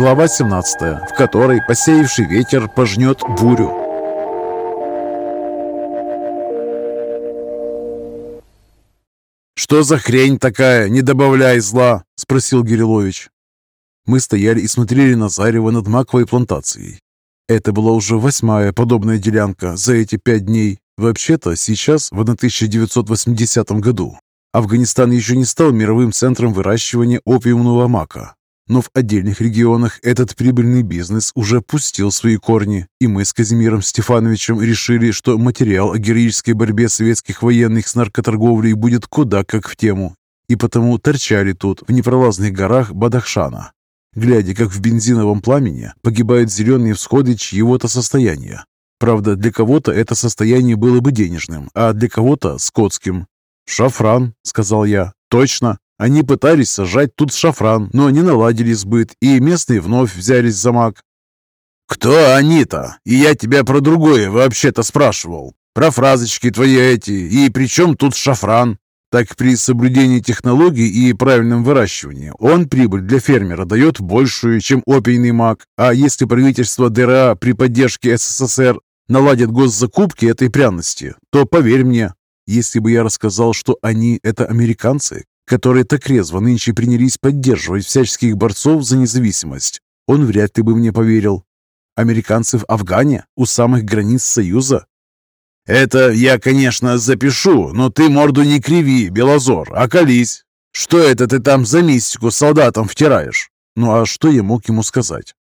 глава 17, в которой посеявший ветер пожнет бурю. «Что за хрень такая? Не добавляй зла!» – спросил Гирилович. Мы стояли и смотрели на зарево над маковой плантацией. Это была уже восьмая подобная делянка за эти пять дней. Вообще-то сейчас, в 1980 году, Афганистан еще не стал мировым центром выращивания опиумного мака. Но в отдельных регионах этот прибыльный бизнес уже пустил свои корни, и мы с Казимиром Стефановичем решили, что материал о героической борьбе советских военных с наркоторговлей будет куда как в тему, и потому торчали тут, в непролазных горах Бадахшана, глядя, как в бензиновом пламени погибают зеленые всходы чьего-то состояния. Правда, для кого-то это состояние было бы денежным, а для кого-то – скотским. «Шафран», – сказал я. «Точно. Они пытались сажать тут шафран, но не наладили сбыт, и местные вновь взялись за мак». «Кто они-то? И я тебя про другое вообще-то спрашивал. Про фразочки твои эти. И при чем тут шафран? Так при соблюдении технологий и правильном выращивании он прибыль для фермера дает большую, чем опийный мак. А если правительство ДРА при поддержке СССР наладит госзакупки этой пряности, то поверь мне, если бы я рассказал, что они – это американцы, которые так резво нынче принялись поддерживать всяческих борцов за независимость, он вряд ли бы мне поверил. Американцы в Афгане, у самых границ Союза, «Это я, конечно, запишу, но ты морду не криви, Белозор, а колись. Что это ты там за мистику солдатам втираешь?» Ну а что я мог ему сказать?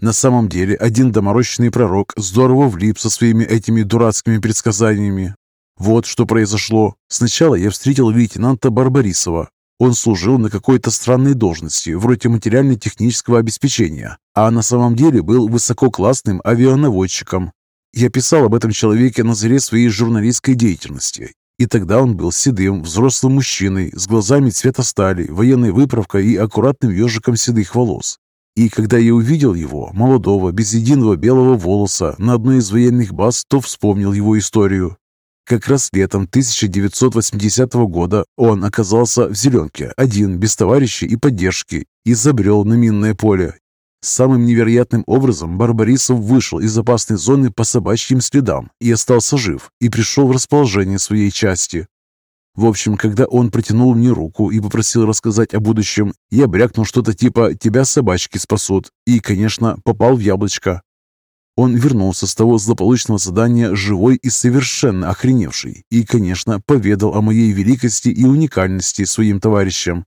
На самом деле, один доморощенный пророк здорово влип со своими этими дурацкими предсказаниями. Вот что произошло. Сначала я встретил лейтенанта Барбарисова. Он служил на какой-то странной должности, вроде материально-технического обеспечения, а на самом деле был высококлассным авианаводчиком, я писал об этом человеке на заре своей журналистской деятельности. И тогда он был седым, взрослым мужчиной, с глазами цвета стали, военной выправкой и аккуратным ежиком седых волос. И когда я увидел его, молодого, без единого белого волоса, на одной из военных баз, то вспомнил его историю. Как раз летом 1980 года он оказался в «Зеленке», один, без товарищей и поддержки, и забрел на минное поле Самым невероятным образом Барбарисов вышел из опасной зоны по собачьим следам и остался жив, и пришел в расположение своей части. В общем, когда он протянул мне руку и попросил рассказать о будущем, я брякнул что-то типа «тебя собачки спасут» и, конечно, попал в яблочко. Он вернулся с того злополучного задания живой и совершенно охреневший и, конечно, поведал о моей великости и уникальности своим товарищам.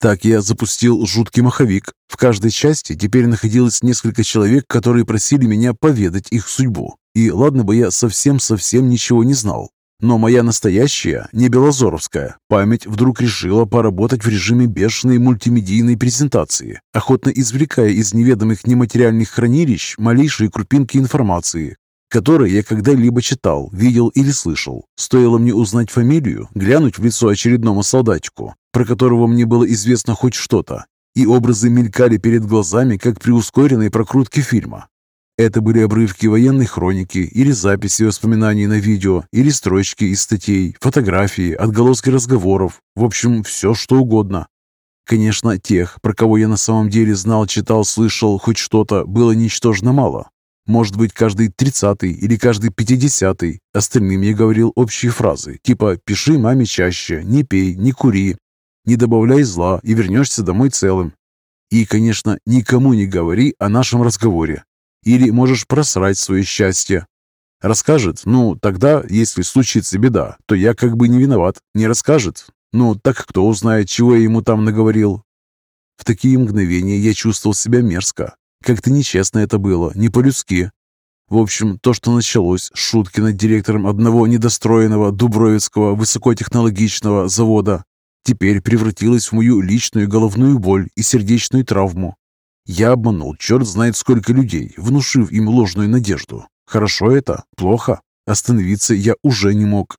Так я запустил жуткий маховик. В каждой части теперь находилось несколько человек, которые просили меня поведать их судьбу. И ладно бы я совсем-совсем ничего не знал. Но моя настоящая, не белозоровская, память вдруг решила поработать в режиме бешеной мультимедийной презентации, охотно извлекая из неведомых нематериальных хранилищ малейшие крупинки информации, которые я когда-либо читал, видел или слышал. Стоило мне узнать фамилию, глянуть в лицо очередному солдатику, про которого мне было известно хоть что-то, и образы мелькали перед глазами, как при ускоренной прокрутке фильма. Это были обрывки военной хроники или записи воспоминаний на видео, или строчки из статей, фотографии, отголоски разговоров, в общем, все что угодно. Конечно, тех, про кого я на самом деле знал, читал, слышал хоть что-то, было ничтожно мало. Может быть, каждый тридцатый или каждый пятидесятый. Остальным я говорил общие фразы, типа «пиши маме чаще», «не пей», «не кури», не добавляй зла и вернешься домой целым. И, конечно, никому не говори о нашем разговоре. Или можешь просрать свое счастье. Расскажет, ну, тогда, если случится беда, то я как бы не виноват. Не расскажет, ну, так кто узнает, чего я ему там наговорил. В такие мгновения я чувствовал себя мерзко. Как-то нечестно это было, не по-людски. В общем, то, что началось с шутки над директором одного недостроенного Дубровицкого высокотехнологичного завода, теперь превратилась в мою личную головную боль и сердечную травму. Я обманул черт знает сколько людей, внушив им ложную надежду. Хорошо это? Плохо? Остановиться я уже не мог.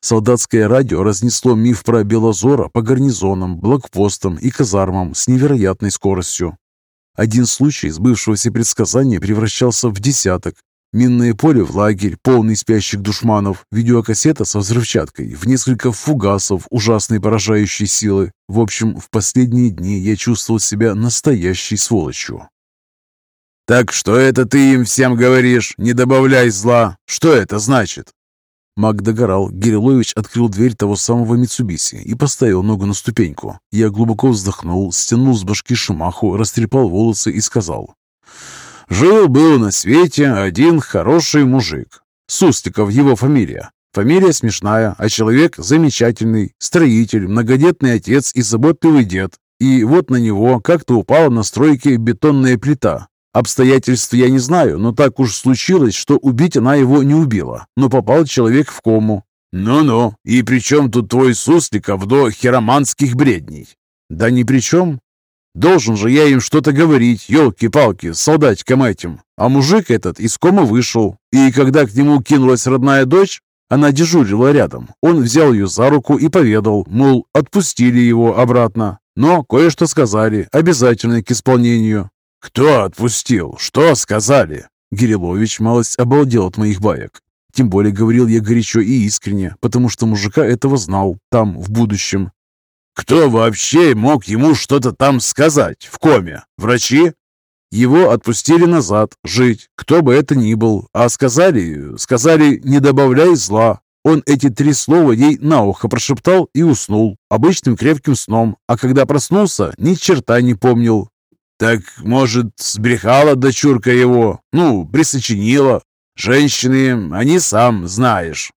Солдатское радио разнесло миф про Белозора по гарнизонам, блокпостам и казармам с невероятной скоростью. Один случай сбывшегося предсказания превращался в десяток, Минное поле в лагерь, полный спящих душманов, видеокассета со взрывчаткой, в несколько фугасов ужасной поражающей силы. В общем, в последние дни я чувствовал себя настоящей сволочью. «Так что это ты им всем говоришь? Не добавляй зла! Что это значит?» Маг догорал. Гирилович открыл дверь того самого Митсубиси и поставил ногу на ступеньку. Я глубоко вздохнул, стянул с башки шумаху, растрепал волосы и сказал. «Жил-был на свете один хороший мужик. Сустиков его фамилия. Фамилия смешная, а человек замечательный. Строитель, многодетный отец и заботливый дед. И вот на него как-то упала на стройке бетонная плита. Обстоятельств я не знаю, но так уж случилось, что убить она его не убила, но попал человек в кому. «Ну-ну, и при чем тут твой Сусликов до хироманских бредней?» «Да ни при чем. Должен же я им что-то говорить, елки-палки, солдатикам этим. А мужик этот из кома вышел, и когда к нему кинулась родная дочь, она дежурила рядом. Он взял ее за руку и поведал, мол, отпустили его обратно. Но кое-что сказали, обязательно к исполнению. «Кто отпустил? Что сказали?» Гирилович малость обалдел от моих баек. Тем более говорил я горячо и искренне, потому что мужика этого знал, там, в будущем. «Кто вообще мог ему что-то там сказать, в коме? Врачи?» Его отпустили назад, жить, кто бы это ни был. А сказали, сказали, не добавляй зла. Он эти три слова ей на ухо прошептал и уснул, обычным крепким сном. А когда проснулся, ни черта не помнил. «Так, может, сбрехала дочурка его? Ну, присочинила? Женщины, они сам знаешь».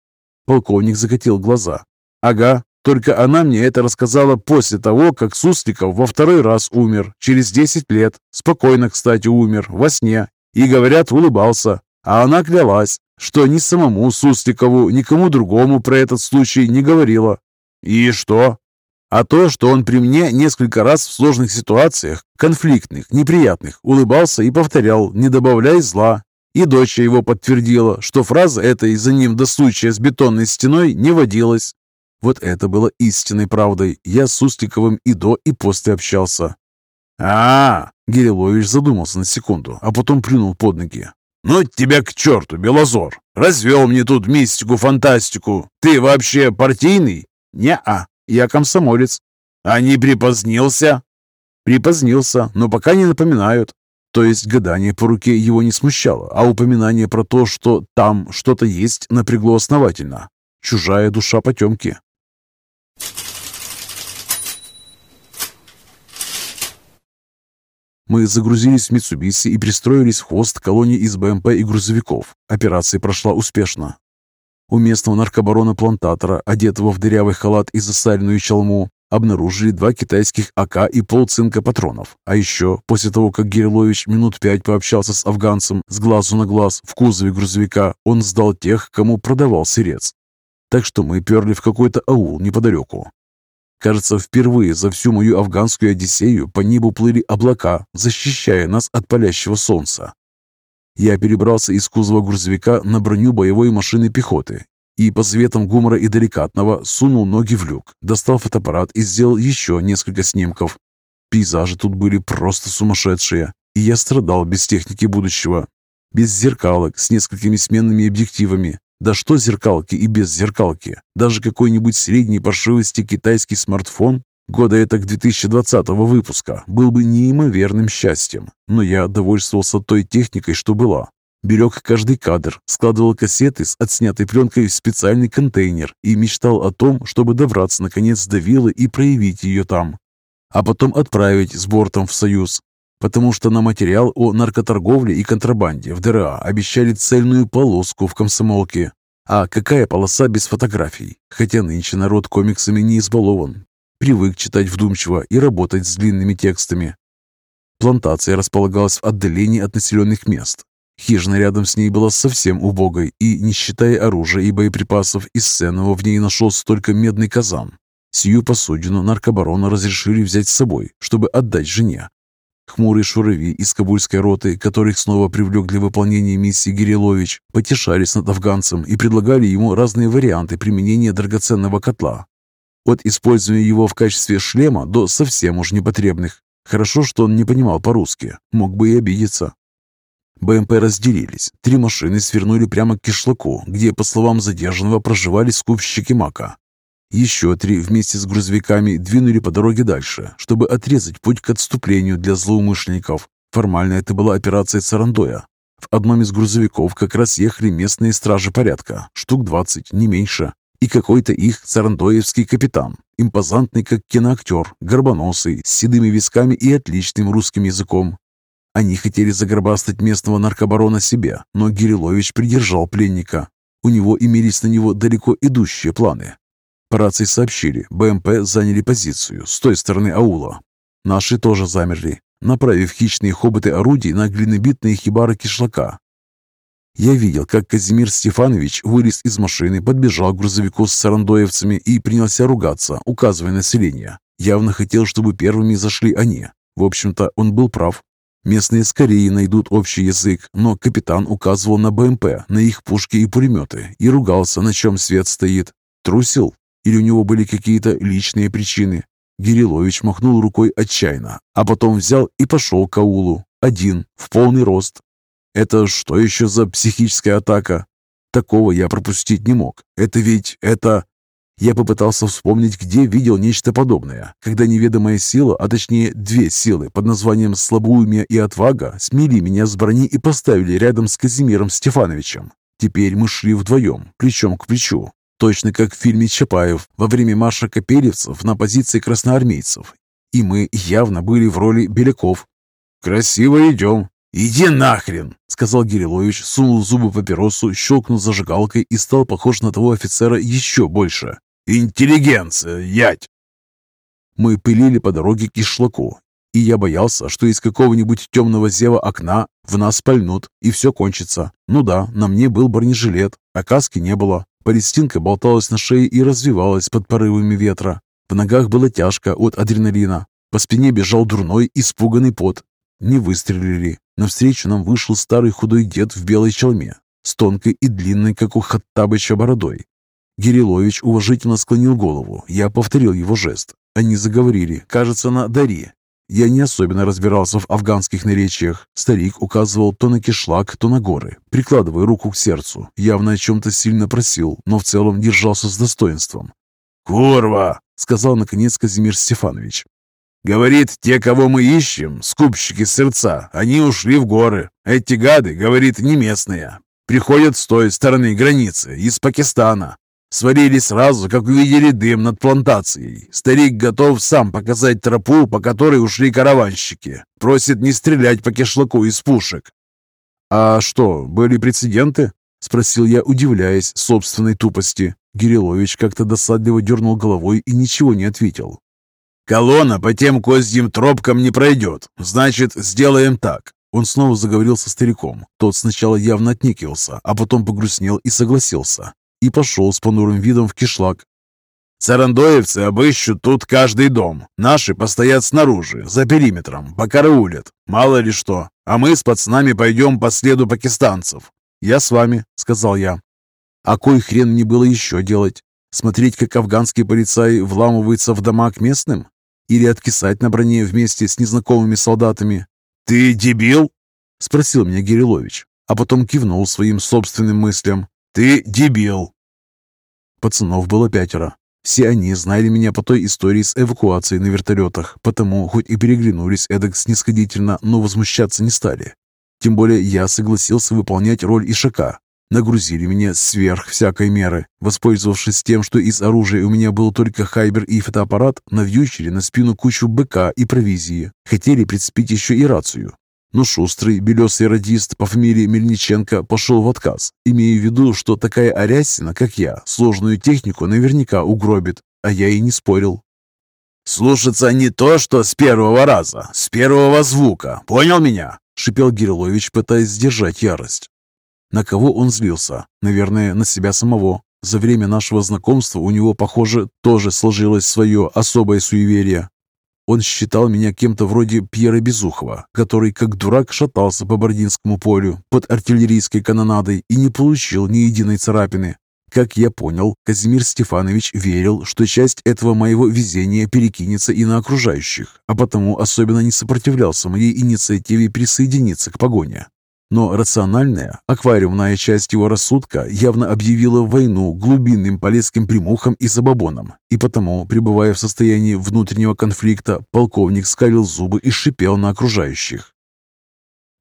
Полковник закатил глаза. «Ага, только она мне это рассказала после того, как Сусликов во второй раз умер, через 10 лет. Спокойно, кстати, умер, во сне. И, говорят, улыбался. А она клялась, что ни самому Сусликову, никому другому про этот случай не говорила. И что? А то, что он при мне несколько раз в сложных ситуациях, конфликтных, неприятных, улыбался и повторял «не добавляй зла». И дочь его подтвердила, что фраза эта из-за ним до случая с бетонной стеной не водилась. Вот это было истинной правдой. Я с Устиковым и до, и после общался. а, -а, -а Гирилович задумался на секунду, а потом плюнул под ноги. «Ну тебя к черту, Белозор! Развел мне тут мистику-фантастику! Ты вообще партийный?» «Не-а, я комсомолец. А не припозднился? Припозднился, но пока не напоминают. То есть гадание по руке его не смущало, а упоминание про то, что там что-то есть, напрягло основательно. Чужая душа потемки. Мы загрузились в Митсубиси и пристроились в хвост колонии из БМП и грузовиков. Операция прошла успешно. У местного наркобарона-плантатора, одетого в дырявый халат и засаленную чалму, обнаружили два китайских АК и полцинка патронов. А еще, после того, как Гирилович минут пять пообщался с афганцем с глазу на глаз в кузове грузовика, он сдал тех, кому продавал сырец. Так что мы перли в какой-то аул неподалеку. Кажется, впервые за всю мою афганскую одиссею по небу плыли облака, защищая нас от палящего солнца. Я перебрался из кузова грузовика на броню боевой машины пехоты и по светам гумора и деликатного сунул ноги в люк, достал фотоаппарат и сделал еще несколько снимков. Пейзажи тут были просто сумасшедшие, и я страдал без техники будущего. Без зеркалок, с несколькими сменными объективами. Да что зеркалки и без зеркалки? Даже какой-нибудь средней паршивости китайский смартфон года это к 2020 выпуска был бы неимоверным счастьем, но я довольствовался той техникой, что была. Берег каждый кадр, складывал кассеты с отснятой пленкой в специальный контейнер и мечтал о том, чтобы добраться наконец до виллы и проявить ее там. А потом отправить с бортом в Союз, потому что на материал о наркоторговле и контрабанде в ДРА обещали цельную полоску в комсомолке. А какая полоса без фотографий? Хотя нынче народ комиксами не избалован, Привык читать вдумчиво и работать с длинными текстами. Плантация располагалась в отдалении от населенных мест. Хижина рядом с ней была совсем убогой, и, не считая оружия и боеприпасов, из ценного в ней нашелся только медный казан. Сию посудину наркобарона разрешили взять с собой, чтобы отдать жене. Хмурые шурави из кабульской роты, которых снова привлек для выполнения миссии Гирилович, потешались над афганцем и предлагали ему разные варианты применения драгоценного котла, от использования его в качестве шлема до совсем уж непотребных. Хорошо, что он не понимал по-русски. Мог бы и обидеться. БМП разделились. Три машины свернули прямо к кишлаку, где, по словам задержанного, проживали скупщики мака. Еще три вместе с грузовиками двинули по дороге дальше, чтобы отрезать путь к отступлению для злоумышленников. Формально это была операция Царандоя. В одном из грузовиков как раз ехали местные стражи порядка, штук 20, не меньше, и какой-то их царандоевский капитан, импозантный как киноактер, горбоносый, с седыми висками и отличным русским языком. Они хотели загробастать местного наркобарона себе, но Гирилович придержал пленника. У него имелись на него далеко идущие планы. По рации сообщили, БМП заняли позицию с той стороны аула. Наши тоже замерли, направив хищные хоботы орудий на глинобитные хибары кишлака. Я видел, как Казимир Стефанович вылез из машины, подбежал к грузовику с сарандоевцами и принялся ругаться, указывая население. Явно хотел, чтобы первыми зашли они. В общем-то, он был прав. Местные скорее найдут общий язык, но капитан указывал на БМП, на их пушки и пулеметы и ругался, на чем свет стоит. Трусил? Или у него были какие-то личные причины? Гирилович махнул рукой отчаянно, а потом взял и пошел к аулу. Один, в полный рост. Это что еще за психическая атака? Такого я пропустить не мог. Это ведь... это... Я попытался вспомнить, где видел нечто подобное, когда неведомая сила, а точнее две силы под названием «Слабоумие» и «Отвага» смели меня с брони и поставили рядом с Казимиром Стефановичем. Теперь мы шли вдвоем, плечом к плечу, Точно как в фильме Чапаев во время марша капелевцев на позиции красноармейцев. И мы явно были в роли беляков. «Красиво идем!» «Иди нахрен!» — сказал Гирилович, сунул зубы папиросу, щелкнул зажигалкой и стал похож на того офицера еще больше. «Интеллигенция, ять!» Мы пылили по дороге к кишлаку, и я боялся, что из какого-нибудь темного зева окна в нас пальнут, и все кончится. Ну да, на мне был бронежилет, а каски не было. Палестинка болталась на шее и развивалась под порывами ветра. В ногах было тяжко от адреналина. По спине бежал дурной, испуганный пот. Не выстрелили. Навстречу нам вышел старый худой дед в белой челме, с тонкой и длинной, как у Хаттабыча, бородой. Гирилович уважительно склонил голову. Я повторил его жест. Они заговорили, кажется, на Дари, я не особенно разбирался в афганских наречиях. Старик указывал то на кишлак, то на горы, прикладывая руку к сердцу. Явно о чем-то сильно просил, но в целом держался с достоинством. «Курва!» — сказал наконец Казимир Стефанович. «Говорит, те, кого мы ищем, скупщики сердца, они ушли в горы. Эти гады, говорит, не местные. Приходят с той стороны границы, из Пакистана. Свалили сразу, как увидели дым над плантацией. Старик готов сам показать тропу, по которой ушли караванщики. Просит не стрелять по кишлаку из пушек. «А что, были прецеденты?» — спросил я, удивляясь собственной тупости. Гирилович как-то досадливо дернул головой и ничего не ответил. «Колонна по тем козьим тропкам не пройдет. Значит, сделаем так». Он снова заговорил со стариком. Тот сначала явно отнекивался, а потом погрустнел и согласился и пошел с понурым видом в кишлак. «Сарандоевцы обыщут тут каждый дом. Наши постоят снаружи, за периметром, покараулят. Мало ли что. А мы с пацанами пойдем по следу пакистанцев». «Я с вами», — сказал я. «А кой хрен мне было еще делать? Смотреть, как афганские полицаи вламываются в дома к местным? Или откисать на броне вместе с незнакомыми солдатами?» «Ты дебил?» — спросил меня Гирилович, а потом кивнул своим собственным мыслям. «Ты дебил!» Пацанов было пятеро. Все они знали меня по той истории с эвакуацией на вертолетах, потому хоть и переглянулись эдак снисходительно, но возмущаться не стали. Тем более я согласился выполнять роль ишака. Нагрузили меня сверх всякой меры. Воспользовавшись тем, что из оружия у меня был только хайбер и фотоаппарат, навьючили на спину кучу быка и провизии. Хотели прицепить еще и рацию. Но шустрый белесый радист по фамилии Мельниченко пошел в отказ, имея в виду, что такая Арясина, как я, сложную технику наверняка угробит, а я и не спорил. «Слушаться не то, что с первого раза, с первого звука, понял меня?» — шипел Гирлович, пытаясь сдержать ярость. На кого он злился? Наверное, на себя самого. За время нашего знакомства у него, похоже, тоже сложилось свое особое суеверие. Он считал меня кем-то вроде Пьера Безухова, который как дурак шатался по Бородинскому полю под артиллерийской канонадой и не получил ни единой царапины. Как я понял, Казимир Стефанович верил, что часть этого моего везения перекинется и на окружающих, а потому особенно не сопротивлялся моей инициативе присоединиться к погоне. Но рациональная, аквариумная часть его рассудка явно объявила войну глубинным полесским примухам и забабонам, и потому, пребывая в состоянии внутреннего конфликта, полковник скалил зубы и шипел на окружающих.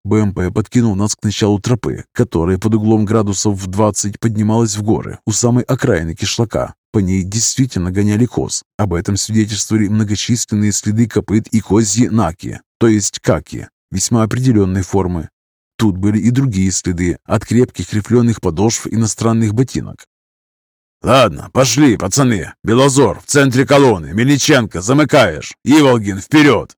БМП подкинул нас к началу тропы, которая под углом градусов в 20 поднималась в горы у самой окраины кишлака. По ней действительно гоняли коз. Об этом свидетельствовали многочисленные следы копыт и козьи наки, то есть каки, весьма определенной формы. Тут были и другие следы от крепких рифленых подошв иностранных ботинок. «Ладно, пошли, пацаны. Белозор в центре колонны. Мельниченко, замыкаешь. Иволгин, вперед!»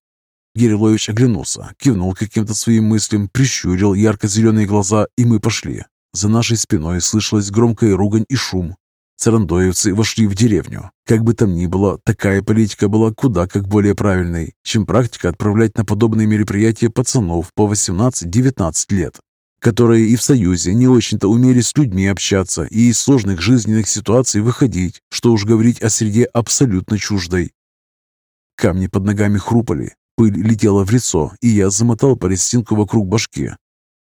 Гирилович оглянулся, кивнул каким-то своим мыслям, прищурил ярко-зеленые глаза, и мы пошли. За нашей спиной слышалась громкая ругань и шум. Царандоевцы вошли в деревню. Как бы там ни было, такая политика была куда как более правильной, чем практика отправлять на подобные мероприятия пацанов по 18-19 лет, которые и в Союзе не очень-то умели с людьми общаться и из сложных жизненных ситуаций выходить, что уж говорить о среде абсолютно чуждой. Камни под ногами хрупали, пыль летела в лицо, и я замотал палестинку вокруг башки,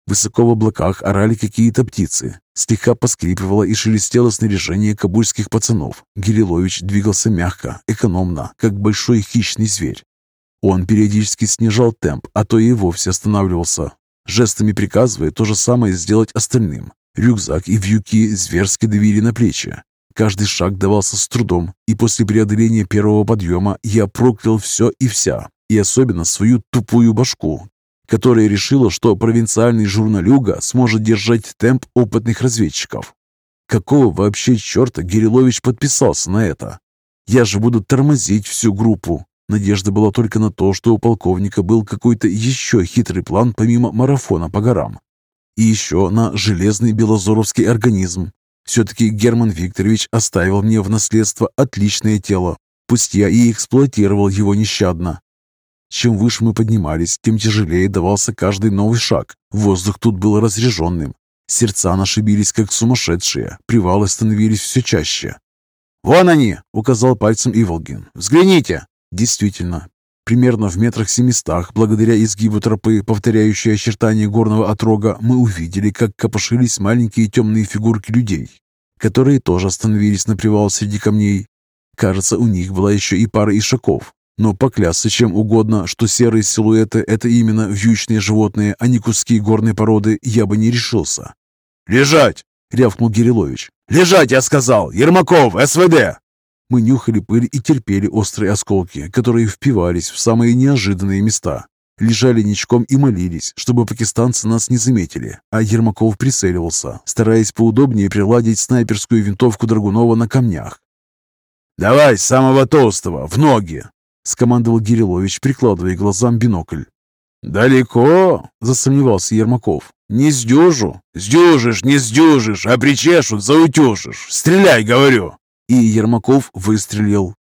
Высоко в облаках орали какие-то птицы. Слегка поскрипывало и шелестело снаряжение кабульских пацанов. Гирилович двигался мягко, экономно, как большой хищный зверь. Он периодически снижал темп, а то и вовсе останавливался, жестами приказывая то же самое сделать остальным. Рюкзак и вьюки зверски давили на плечи. Каждый шаг давался с трудом, и после преодоления первого подъема я проклял все и вся, и особенно свою тупую башку, которая решила, что провинциальный журналюга сможет держать темп опытных разведчиков. Какого вообще черта Гирилович подписался на это? Я же буду тормозить всю группу. Надежда была только на то, что у полковника был какой-то еще хитрый план помимо марафона по горам. И еще на железный белозоровский организм. Все-таки Герман Викторович оставил мне в наследство отличное тело, пусть я и эксплуатировал его нещадно. Чем выше мы поднимались, тем тяжелее давался каждый новый шаг. Воздух тут был разреженным. Сердца наши бились, как сумасшедшие. Привалы становились все чаще. «Вон они!» — указал пальцем Иволгин. «Взгляните!» Действительно, примерно в метрах семистах, благодаря изгибу тропы, повторяющей очертания горного отрога, мы увидели, как копошились маленькие темные фигурки людей, которые тоже остановились на привал среди камней. Кажется, у них была еще и пара ишаков, но поклясться чем угодно, что серые силуэты – это именно вьючные животные, а не куски горной породы, я бы не решился. «Лежать!» – рявкнул Гирилович. «Лежать, я сказал! Ермаков, СВД!» Мы нюхали пыль и терпели острые осколки, которые впивались в самые неожиданные места. Лежали ничком и молились, чтобы пакистанцы нас не заметили, а Ермаков прицеливался, стараясь поудобнее приладить снайперскую винтовку Драгунова на камнях. «Давай самого толстого, в ноги!» — скомандовал Гирилович, прикладывая глазам бинокль. «Далеко?» — засомневался Ермаков. «Не сдюжу. Сдюжишь, не сдюжишь, а причешут, заутюжишь. Стреляй, говорю!» И Ермаков выстрелил.